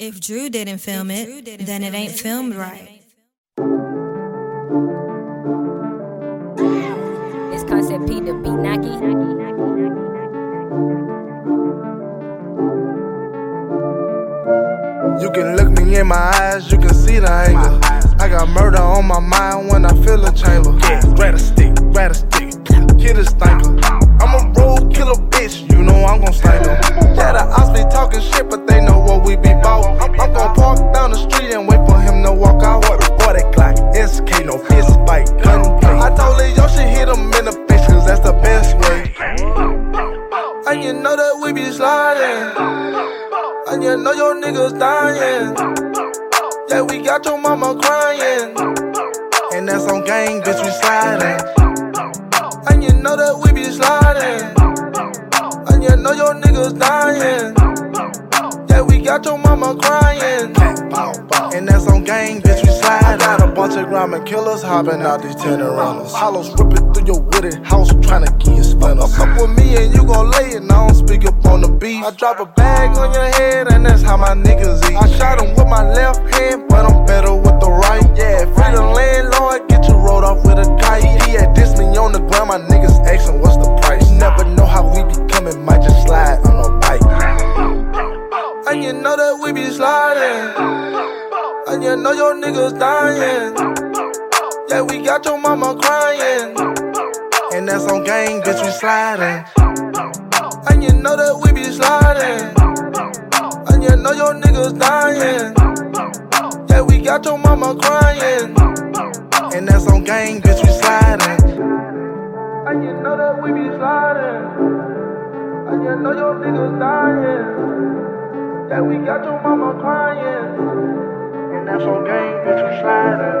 If Drew didn't film it, then it ain't filmed right. It's concept P to be Nike. You can look me in my eyes, you can see the anger. I got murder on my mind when I feel a chamber. Yeah, Fist fight. I told her, yo, should hit him in the face, cause that's the best way. And you know that we be sliding. And you know your niggas dying. Yeah, we got your mama crying. And that's on gang, bitch, we sliding. And you know that we be sliding. And you know your niggas dying. Yeah, we got your mama crying. And that's on gang, bitch, we slide. I got a bunch of grimy killers hopping out these tenor. Hollows ripping through your wooded house, trying to get you splinters. Fuck with me and you gon' lay it, I don't speak up on the beat. I drop a bag on your head, and that's how my niggas eat. I shot him with my left hand, but I'm better with the right. Yeah, free the landlord, get you rolled off with a kite. He had this me on the ground, my niggas asking what's the price. Never know how we be coming, might just slide on a bike. And you know that we be sliding. And you know your niggas dying. Yeah, we got your mama crying. And that's on gang, bitch, we sliding. And you know that we be sliding. And you know your niggas dying. Yeah, we got your mama crying. And that's on gang, bitch, we sliding. And you know that we be sliding. And you know your niggas dying. Yeah, we got your mama crying. And that's on gang, bitch, we sliding.